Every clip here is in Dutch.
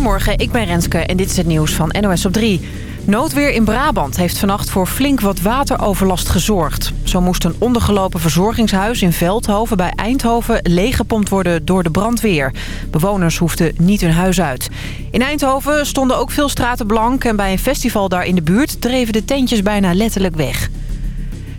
Goedemorgen, ik ben Renske en dit is het nieuws van NOS op 3. Noodweer in Brabant heeft vannacht voor flink wat wateroverlast gezorgd. Zo moest een ondergelopen verzorgingshuis in Veldhoven bij Eindhoven leeggepompt worden door de brandweer. Bewoners hoefden niet hun huis uit. In Eindhoven stonden ook veel straten blank en bij een festival daar in de buurt dreven de tentjes bijna letterlijk weg.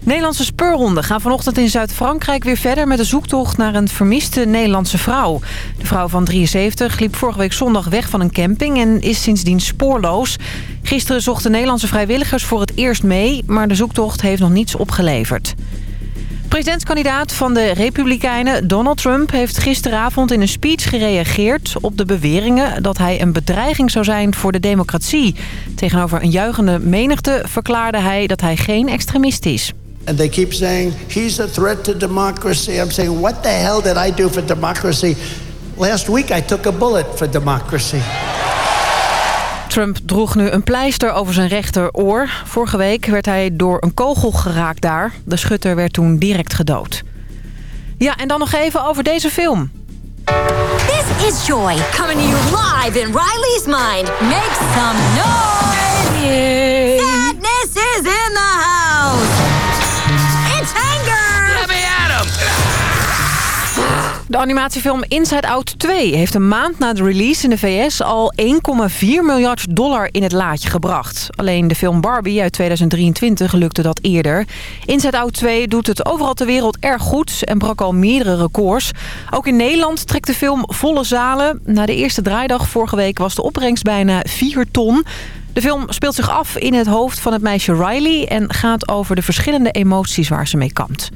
Nederlandse speurhonden gaan vanochtend in Zuid-Frankrijk weer verder met de zoektocht naar een vermiste Nederlandse vrouw. De vrouw van 73 liep vorige week zondag weg van een camping en is sindsdien spoorloos. Gisteren zochten Nederlandse vrijwilligers voor het eerst mee, maar de zoektocht heeft nog niets opgeleverd. Presidentskandidaat van de Republikeinen Donald Trump heeft gisteravond in een speech gereageerd op de beweringen dat hij een bedreiging zou zijn voor de democratie. Tegenover een juichende menigte verklaarde hij dat hij geen extremist is. And they keep saying he's a threat to democracy. I'm saying, what the hell did I do for democracy? Last week I took a bullet for democracy. Trump droeg nu een pleister over zijn rechteroor. Vorige week werd hij door een kogel geraakt daar. De schutter werd toen direct gedood. Ja, en dan nog even over deze film. This is Joy, coming to you live in Riley's mind. Make some noise! Sadness is in the house! De animatiefilm Inside Out 2 heeft een maand na de release in de VS al 1,4 miljard dollar in het laadje gebracht. Alleen de film Barbie uit 2023 lukte dat eerder. Inside Out 2 doet het overal ter wereld erg goed en brak al meerdere records. Ook in Nederland trekt de film volle zalen. Na de eerste draaidag vorige week was de opbrengst bijna 4 ton. De film speelt zich af in het hoofd van het meisje Riley... en gaat over de verschillende emoties waar ze mee kampt.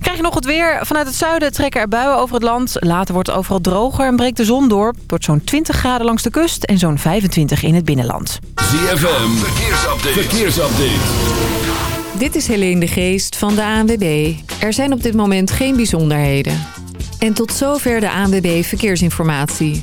Krijg je nog het weer? Vanuit het zuiden trekken er buien over het land. Later wordt het overal droger en breekt de zon door. Het wordt zo'n 20 graden langs de kust en zo'n 25 in het binnenland. ZFM, verkeersupdate. verkeersupdate. Dit is Helene de Geest van de ANWB. Er zijn op dit moment geen bijzonderheden. En tot zover de ANWB Verkeersinformatie.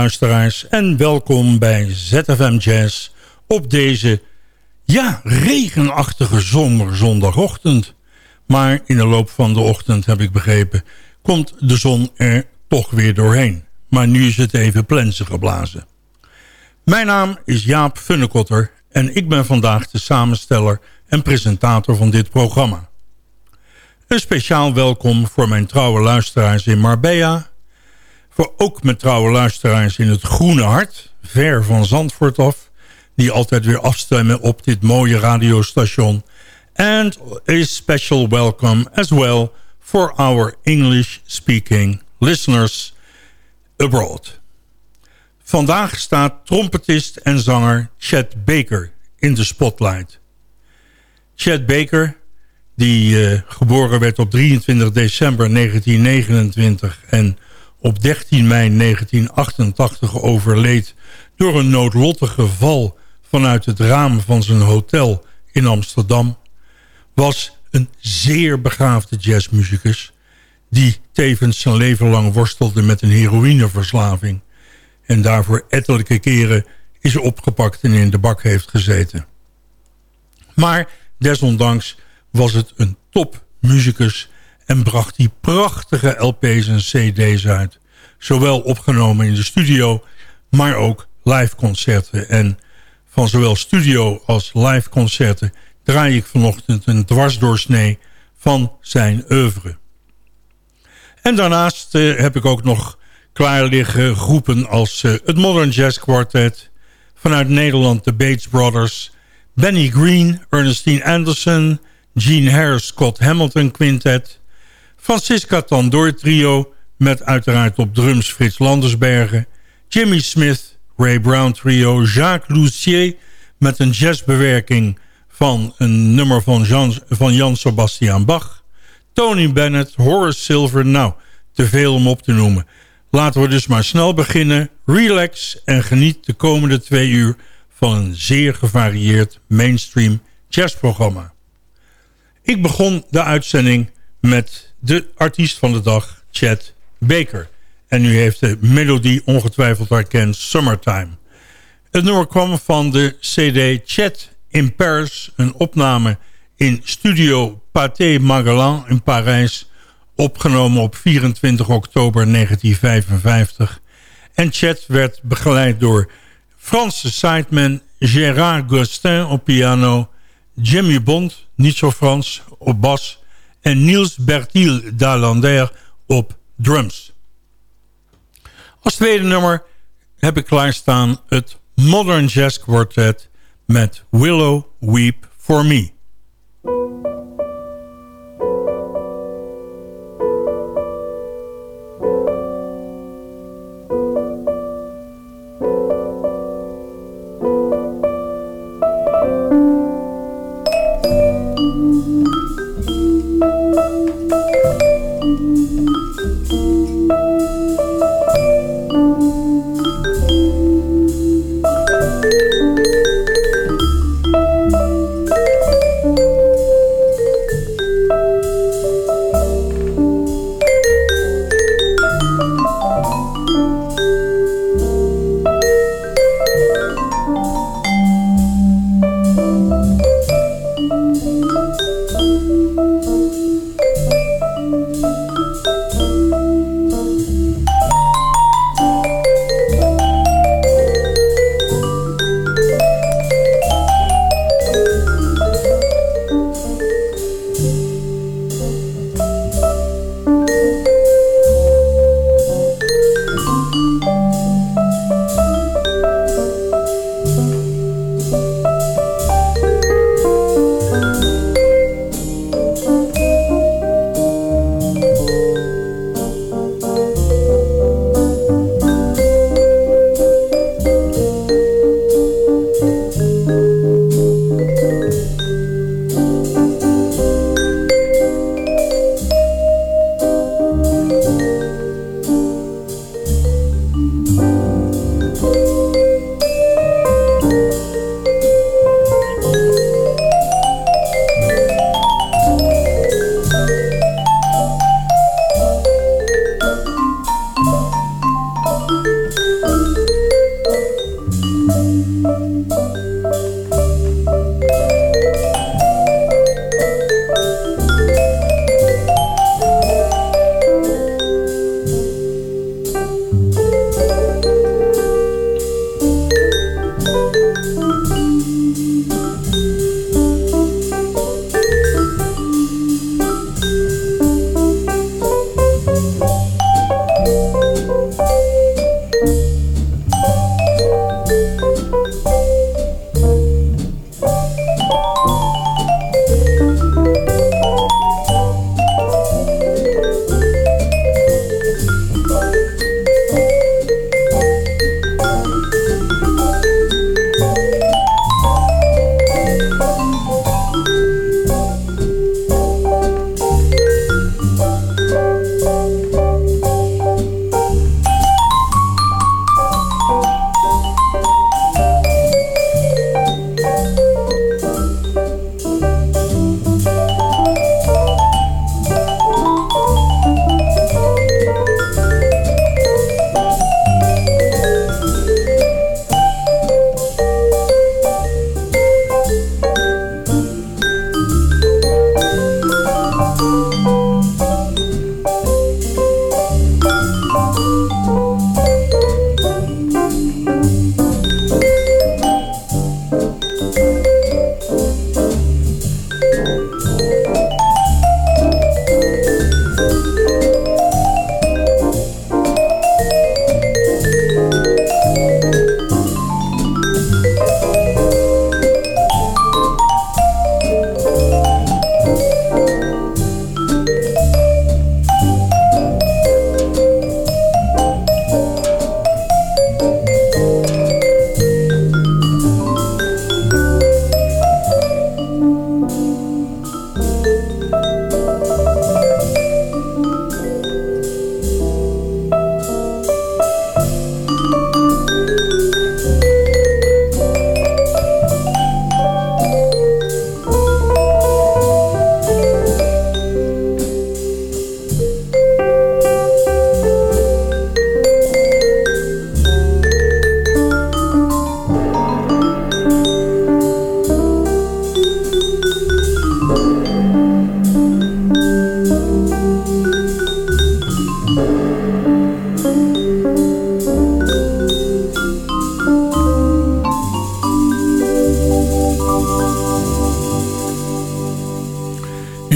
Luisteraars en welkom bij ZFM Jazz op deze, ja, regenachtige zomerzondagochtend. Maar in de loop van de ochtend, heb ik begrepen, komt de zon er toch weer doorheen. Maar nu is het even plensen geblazen. Mijn naam is Jaap Funnekotter en ik ben vandaag de samensteller en presentator van dit programma. Een speciaal welkom voor mijn trouwe luisteraars in Marbella voor ook met trouwe luisteraars in het Groene Hart, ver van Zandvoort af, die altijd weer afstemmen op dit mooie radiostation. And a special welcome as well for our English-speaking listeners abroad. Vandaag staat trompetist en zanger Chet Baker in de spotlight. Chet Baker, die uh, geboren werd op 23 december 1929 en op 13 mei 1988 overleed door een noodlottige val vanuit het raam van zijn hotel in Amsterdam, was een zeer begaafde jazzmuzikus die tevens zijn leven lang worstelde met een heroïneverslaving en daarvoor ettelijke keren is opgepakt en in de bak heeft gezeten. Maar desondanks was het een topmuzikus en bracht hij prachtige LP's en cd's uit. Zowel opgenomen in de studio, maar ook live concerten. En van zowel studio als live concerten draai ik vanochtend een dwarsdoorsnee van zijn oeuvre. En daarnaast uh, heb ik ook nog klaar liggen groepen als uh, het Modern Jazz Quartet... vanuit Nederland de Bates Brothers... Benny Green, Ernestine Anderson... Gene Harris Scott Hamilton Quintet... Francisca Tandoor Trio met uiteraard op drums Frits Landersbergen... Jimmy Smith, Ray Brown Trio, Jacques Lucier... met een jazzbewerking van een nummer van van Jan Sebastian Bach... Tony Bennett, Horace Silver, nou, te veel om op te noemen. Laten we dus maar snel beginnen, relax en geniet de komende twee uur... van een zeer gevarieerd mainstream jazzprogramma. Ik begon de uitzending met de artiest van de dag, Chad Baker. En u heeft de melodie ongetwijfeld herkend, Summertime. Het nummer kwam van de cd Chat in Paris, een opname in studio Pathé Magellan in Parijs, opgenomen op 24 oktober 1955. En Chat werd begeleid door Franse sideman Gérard Gustin op piano, Jimmy Bond, niet zo Frans, op bas en Niels Bertil Dalander op drums. Als tweede nummer heb ik klaarstaan het Modern Jazz Quartet met Willow Weep For Me.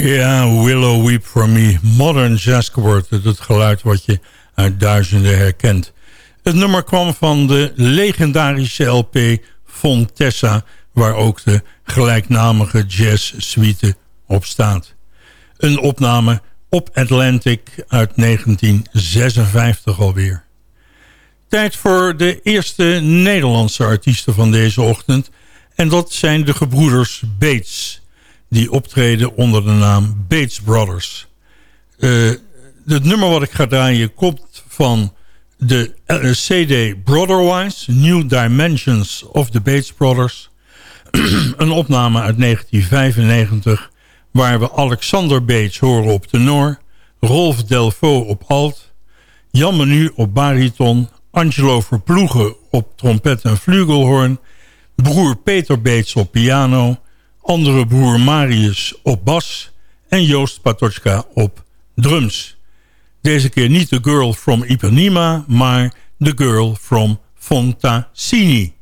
Ja, Willow Weep For Me. Modern jazz wordt het geluid wat je uit duizenden herkent. Het nummer kwam van de legendarische LP Fontessa... waar ook de gelijknamige jazz suite op staat. Een opname op Atlantic uit 1956 alweer. Tijd voor de eerste Nederlandse artiesten van deze ochtend... en dat zijn de gebroeders Bates die optreden onder de naam Bates Brothers. Uh, het nummer wat ik ga draaien komt van de eh, CD Brotherwise, New Dimensions of the Bates Brothers. een opname uit 1995 waar we Alexander Bates horen op tenor, Rolf Delvaux op alt, Jan Menu op bariton, Angelo Verploegen op trompet en flugelhorn, broer Peter Bates op piano andere broer Marius op bas en Joost Patochka op drums. Deze keer niet de girl from Ipanema, maar de girl from Fontasini.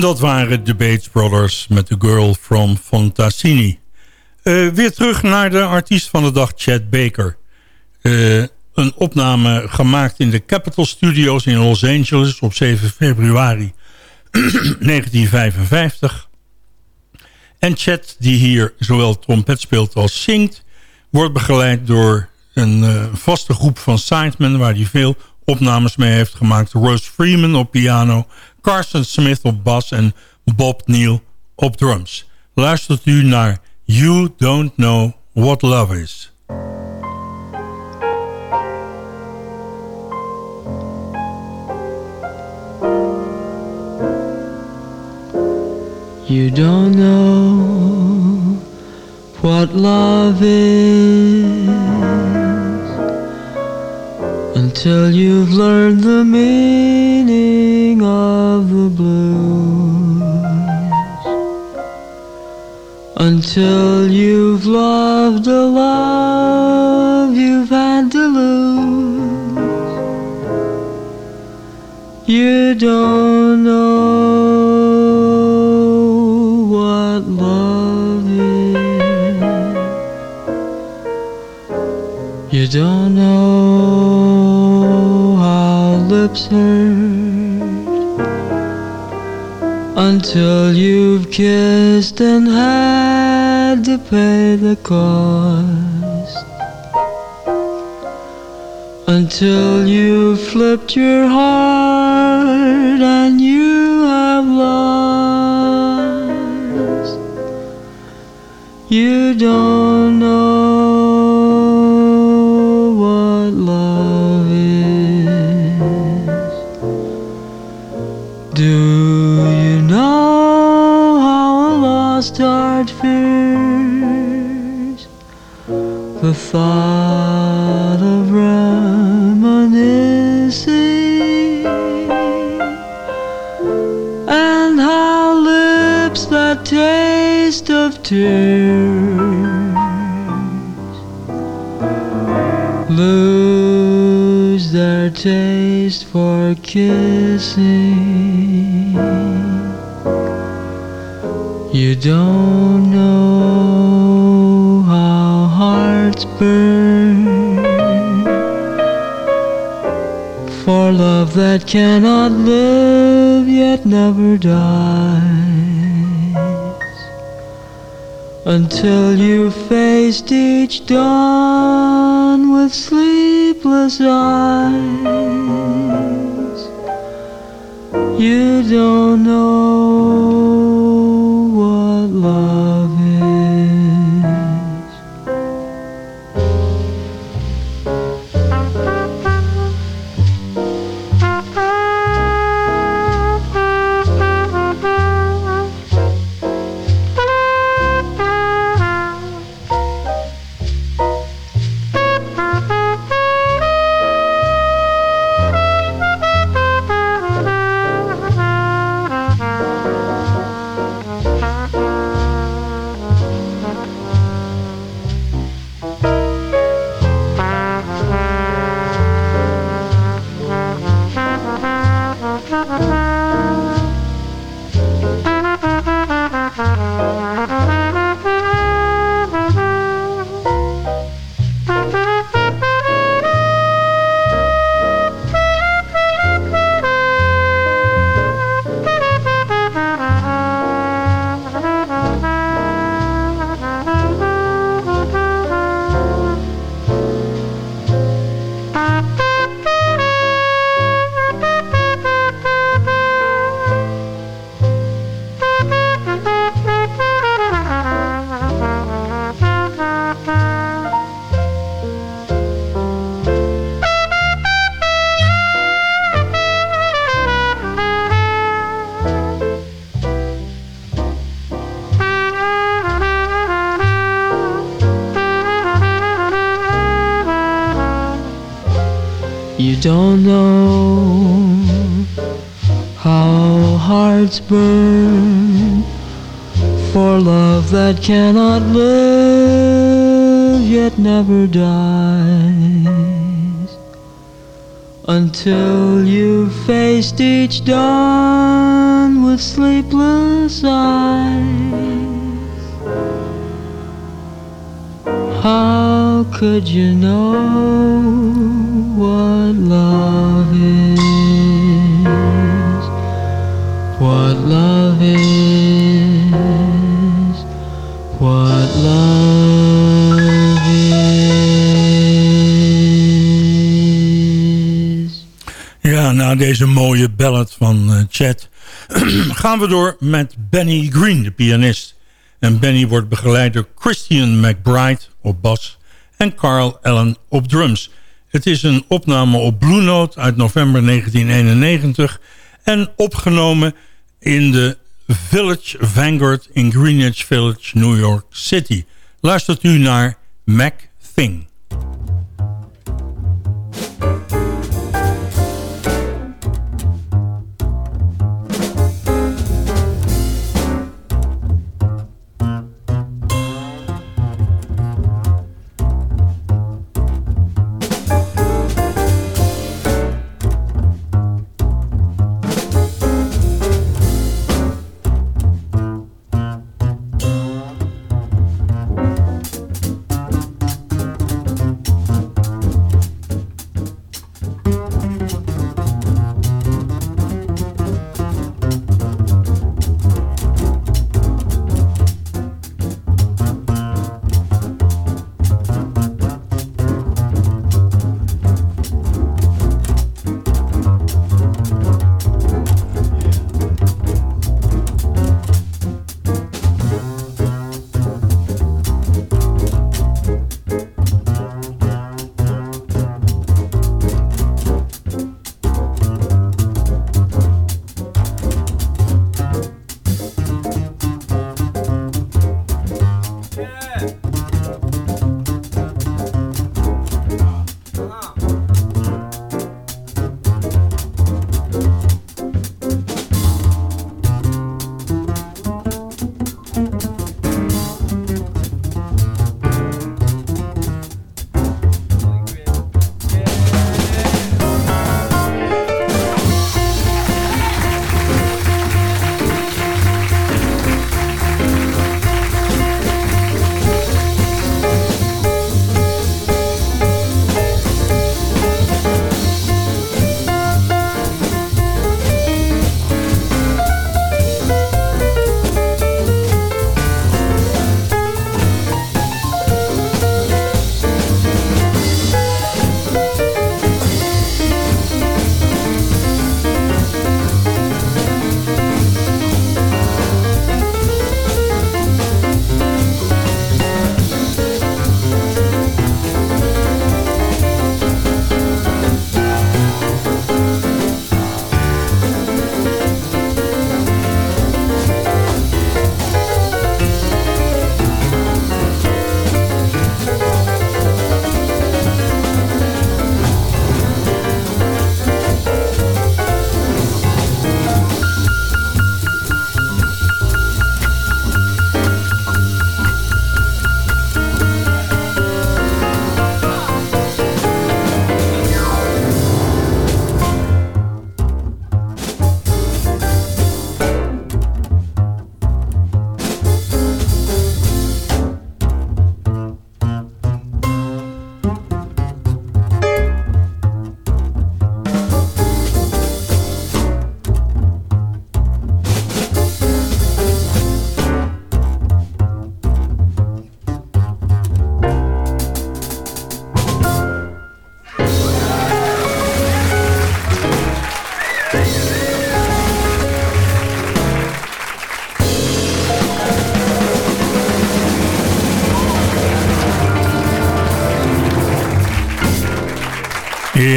En dat waren de Bates Brothers met The Girl from Fontassini. Uh, weer terug naar de artiest van de dag, Chad Baker. Uh, een opname gemaakt in de Capitol Studios in Los Angeles op 7 februari 1955. En Chad, die hier zowel trompet speelt als zingt... wordt begeleid door een uh, vaste groep van sidemen... waar hij veel opnames mee heeft gemaakt. Rose Freeman op piano, Carson Smith op bas en Bob Neal op drums. Luistert u naar You Don't Know What Love Is. You don't know what love is until you've learned the meaning of the blues, until you've loved a love you've had to lose. You don't know what love is. You don't know hurt until you've kissed and had to pay the cost. Until you've flipped your heart and you have lost. You don't know thought of reminiscing and how lips that taste of tears lose their taste for kissing. You don't cannot live yet never dies. Until you faced each dawn with sleepless eyes You don't know what love cannot live yet never dies until you've faced each dawn with sleepless eyes. How could you know what love ballad van uh, Chad gaan we door met Benny Green, de pianist. En Benny wordt begeleid door Christian McBride op bas en Carl Allen op drums. Het is een opname op Blue Note uit november 1991 en opgenomen in de Village Vanguard in Greenwich Village, New York City. Luistert u naar Mac Thing.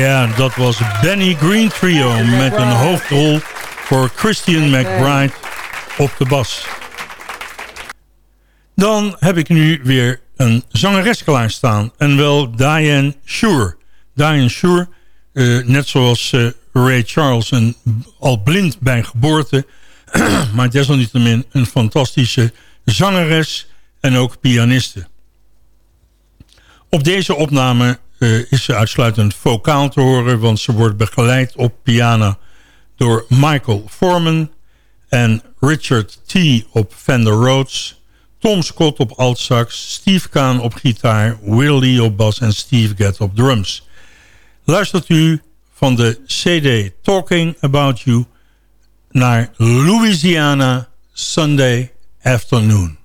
Ja, dat was Benny Green Trio met een hoofdrol voor Christian McBride op de bas. Dan heb ik nu weer een zangeres klaarstaan. En wel Diane Shure. Diane Shure, uh, net zoals uh, Ray Charles, een, al blind bij geboorte... maar desalniettemin een fantastische zangeres en ook pianiste. Op deze opname uh, is ze uitsluitend vocaal te horen... want ze wordt begeleid op piano door Michael Foreman. en Richard T. op Fender Rhodes... Tom Scott op altsax, Steve Kaan op gitaar... Willie op bas en Steve Gadd op drums. Luistert u van de CD Talking About You... naar Louisiana Sunday Afternoon.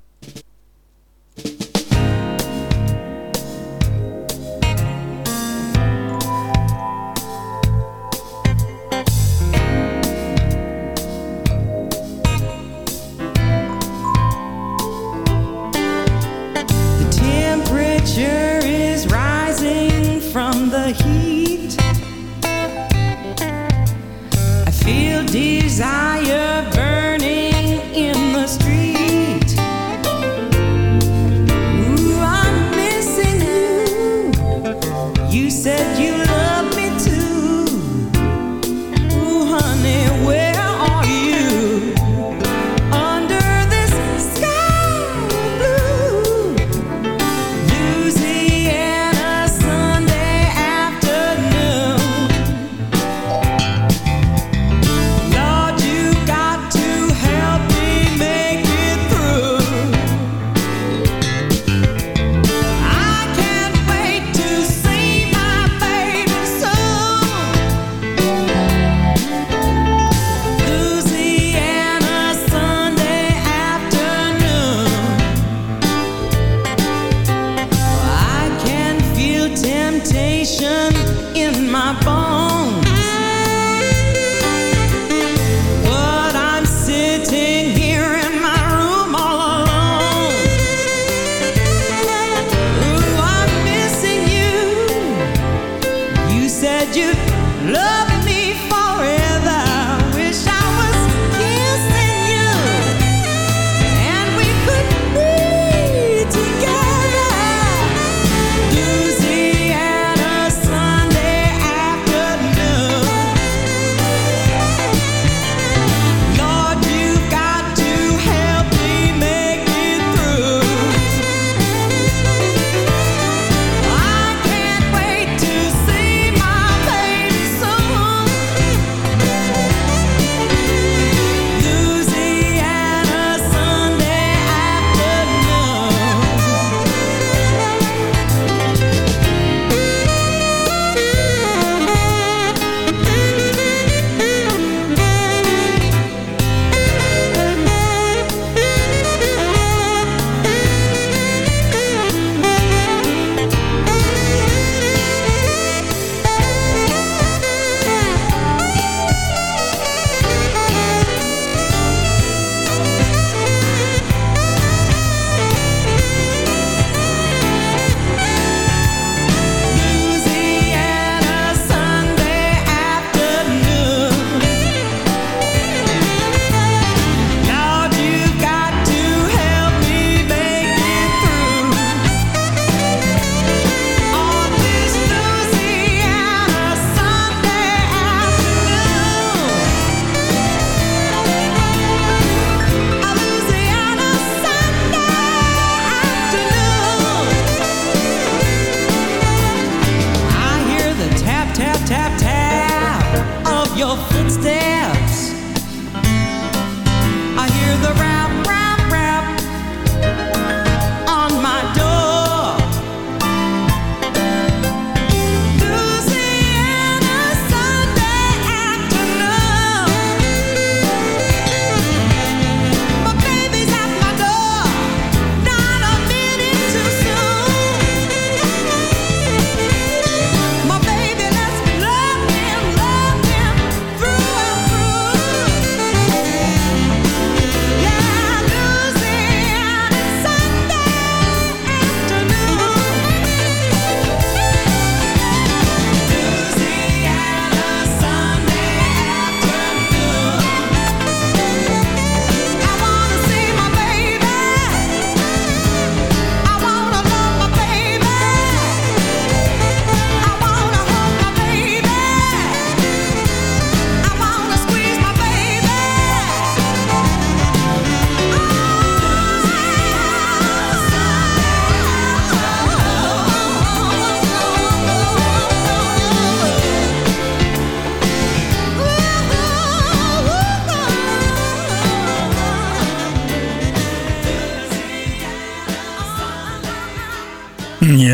in my body.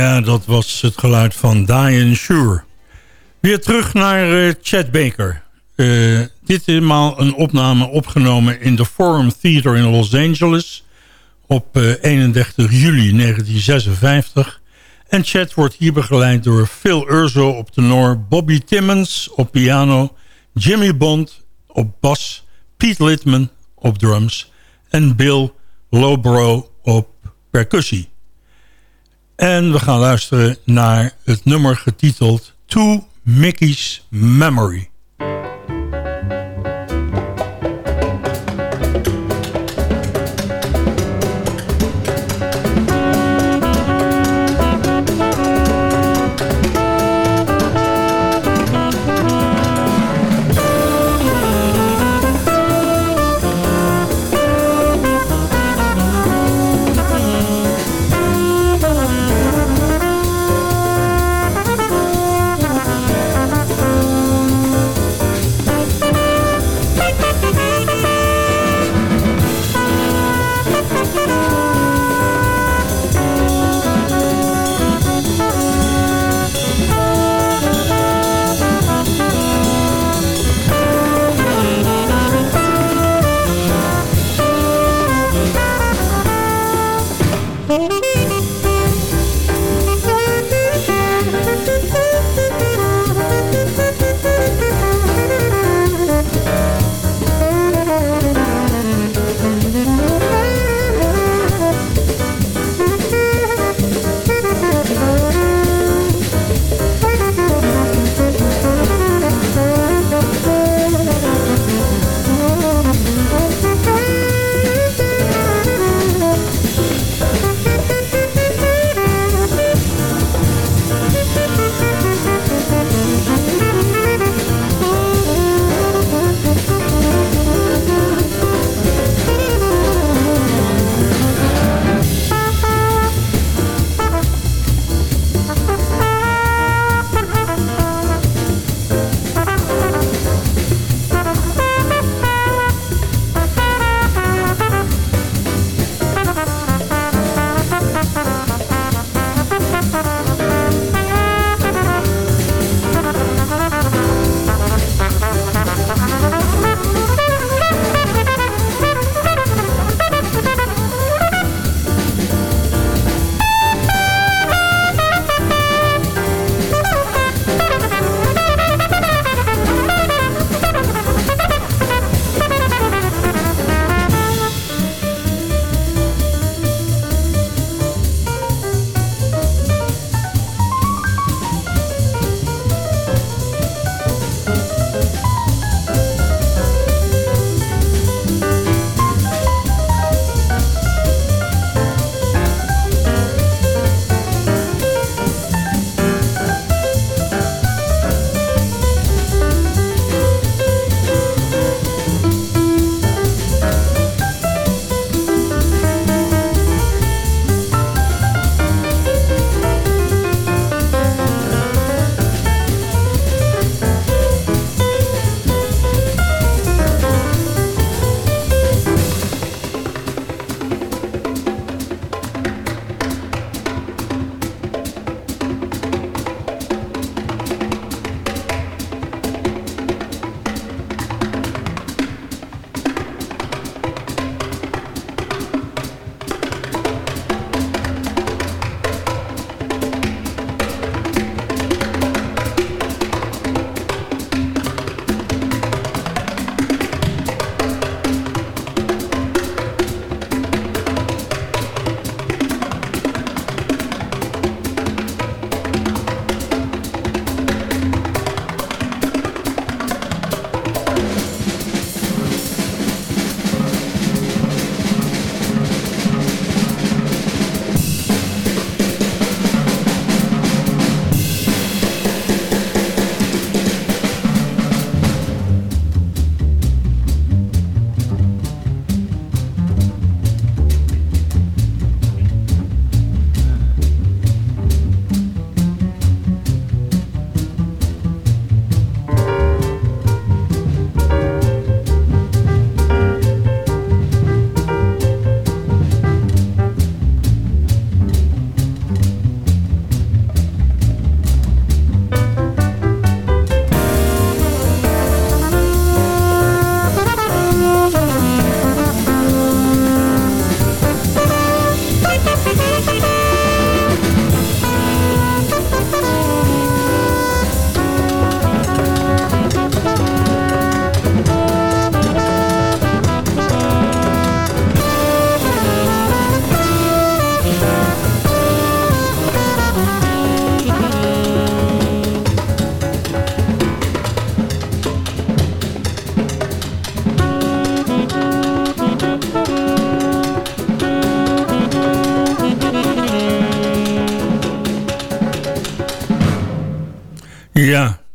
Ja, dat was het geluid van Diane Shure. Weer terug naar uh, Chad Baker. Uh, ditmaal een opname opgenomen in de Forum Theater in Los Angeles... op uh, 31 juli 1956. En Chad wordt hier begeleid door Phil Urzo op tenor... Bobby Timmons op piano... Jimmy Bond op bas... Pete Littman op drums... en Bill Lowbro op percussie. En we gaan luisteren naar het nummer getiteld To Mickey's Memory.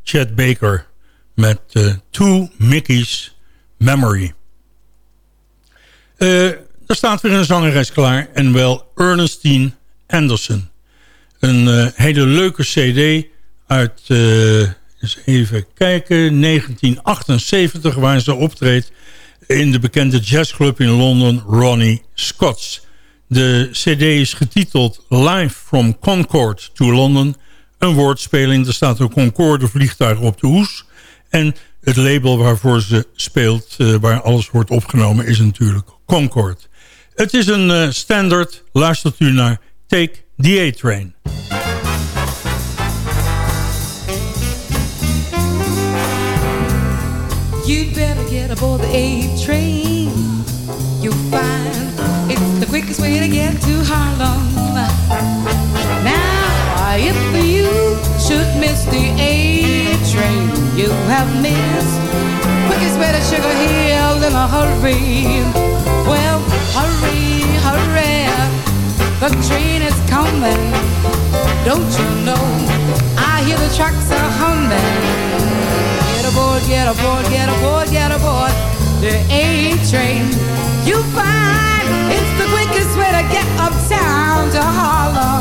Chad Baker met uh, Two Mickey's Memory. Uh, er staat weer een zangeres klaar en wel Ernestine Anderson. Een uh, hele leuke cd uit, eens even kijken, 1978 waar ze optreedt in de bekende jazzclub in Londen Ronnie Scott's. De cd is getiteld Live from Concord to London. Een woordspeling, er staat een Concorde vliegtuig op de hoes. En het label waarvoor ze speelt, uh, waar alles wordt opgenomen, is natuurlijk Concorde. Het is een uh, standaard, luistert u naar Take the A-Train. Better get aboard the A-Train. Find it's the quickest way to get to Harlem. Now, should miss the A train, you have missed quickest way to Sugar Hill in a hurry. Well, hurry, hurry, the train is coming. Don't you know? I hear the trucks are humming. Get aboard, get aboard, get aboard, get aboard the A train. You find it's the quickest way to get uptown to Harlem.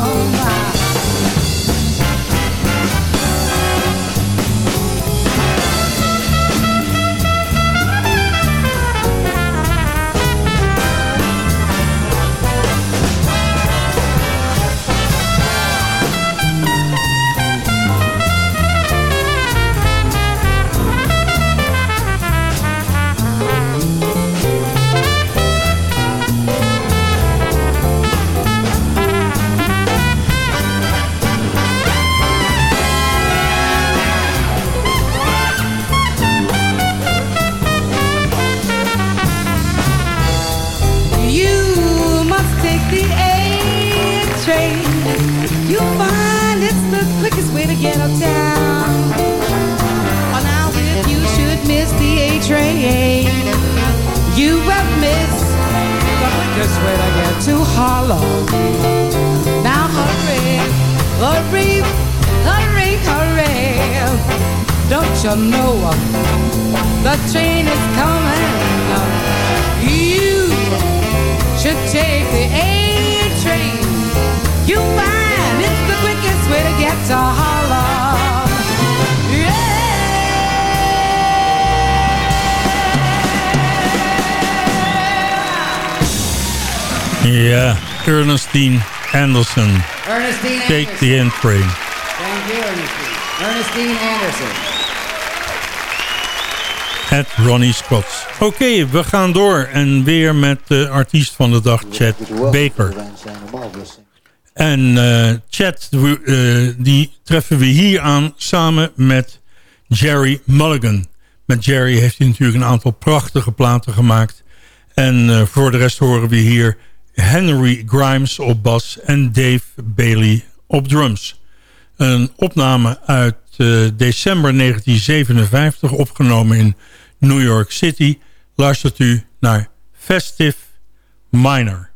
You know uh, the train is coming? You should take the A train. You'll find it's the quickest way to get to Harlem. Ja, Ernestine Anderson. Ernestine Take Anderson. the end train. Thank you, Ernestine. Ernestine Anderson. Het Ronnie Scott. Oké, we gaan door. En weer met de artiest van de dag, Chad Baker. En uh, Chad, uh, die treffen we hier aan samen met Jerry Mulligan. Met Jerry heeft hij natuurlijk een aantal prachtige platen gemaakt. En uh, voor de rest horen we hier Henry Grimes op bas en Dave Bailey op drums. Een opname uit december 1957, opgenomen in New York City luistert u naar Festive Minor.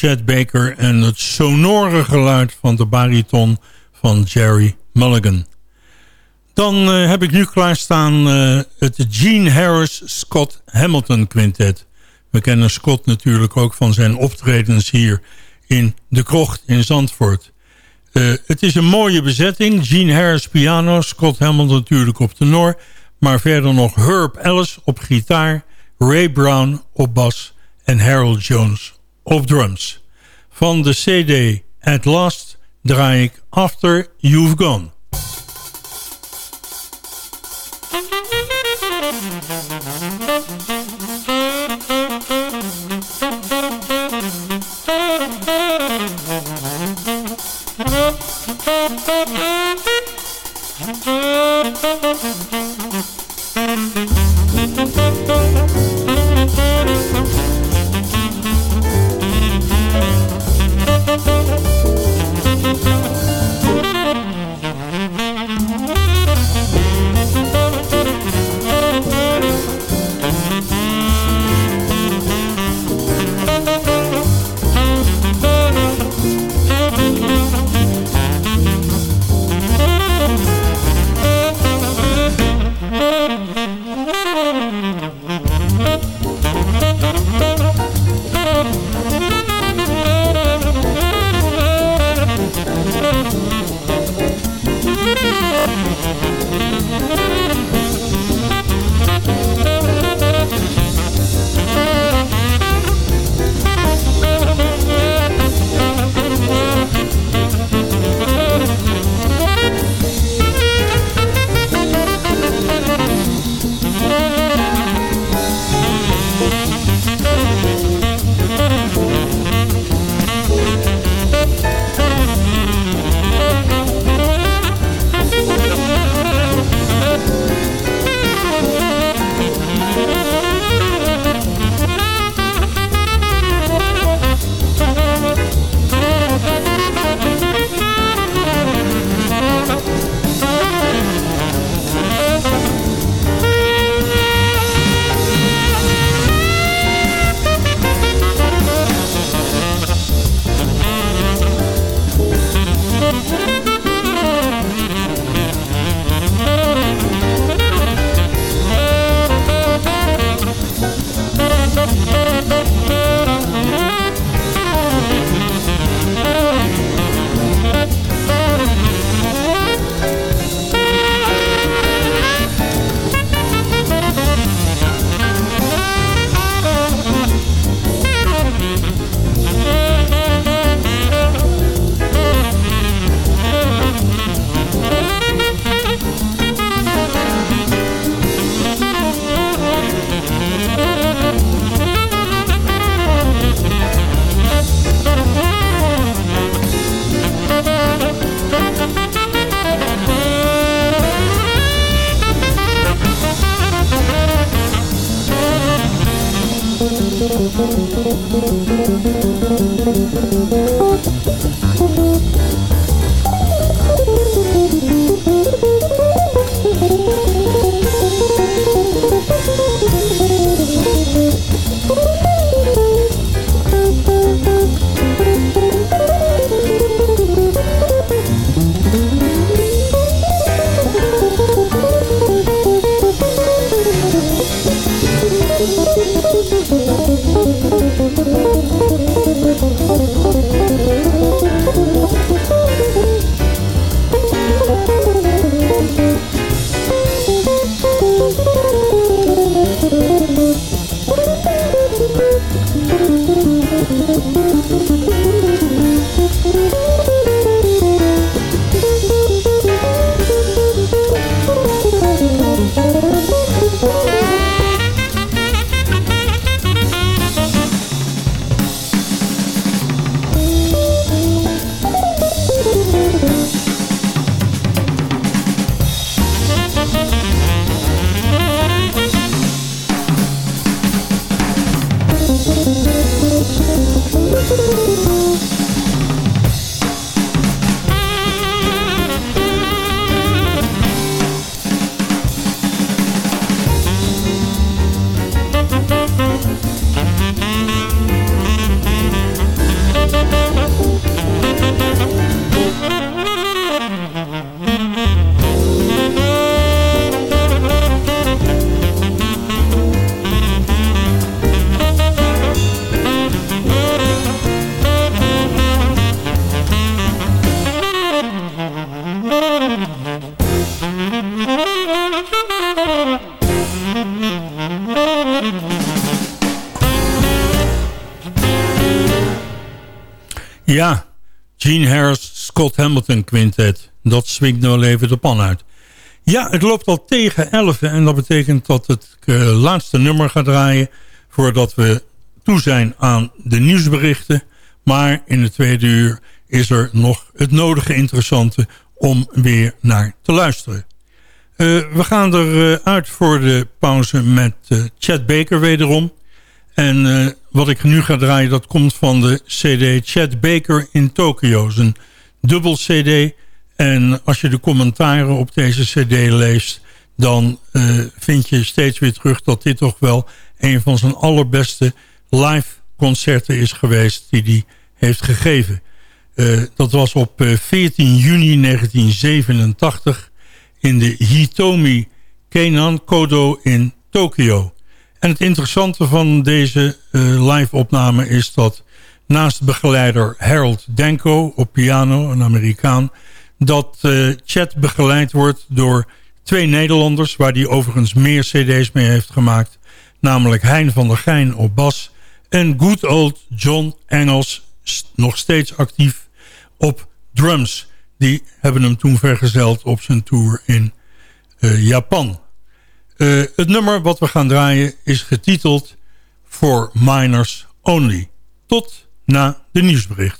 Chad Baker en het sonore geluid van de bariton van Jerry Mulligan. Dan uh, heb ik nu klaarstaan uh, het Gene Harris Scott Hamilton Quintet. We kennen Scott natuurlijk ook van zijn optredens hier in de krocht in Zandvoort. Uh, het is een mooie bezetting. Gene Harris piano, Scott Hamilton natuurlijk op tenor... maar verder nog Herb Ellis op gitaar... Ray Brown op bas en Harold Jones op drums. Van de CD At Last draai ik After You've Gone. Ja, Gene Harris, Scott Hamilton Quintet. Dat swingt nou even de pan uit. Ja, het loopt al tegen 11 en dat betekent dat het uh, laatste nummer gaat draaien... voordat we toe zijn aan de nieuwsberichten. Maar in de tweede uur is er nog het nodige interessante om weer naar te luisteren. Uh, we gaan eruit uh, uit voor de pauze met Chad Baker wederom. En uh, wat ik nu ga draaien, dat komt van de cd Chad Baker in Tokyo. Is een dubbel cd. En als je de commentaren op deze cd leest... dan uh, vind je steeds weer terug dat dit toch wel... een van zijn allerbeste live concerten is geweest... die hij heeft gegeven. Uh, dat was op 14 juni 1987... in de Hitomi Kenan Kodo in Tokio... En het interessante van deze uh, live-opname is dat naast begeleider Harold Denko op piano, een Amerikaan, dat uh, Chet begeleid wordt door twee Nederlanders, waar hij overigens meer cd's mee heeft gemaakt, namelijk Hein van der Geijn op bas en good old John Engels, nog steeds actief op drums. Die hebben hem toen vergezeld op zijn tour in uh, Japan. Uh, het nummer wat we gaan draaien is getiteld For Minors Only. Tot na de nieuwsberichten.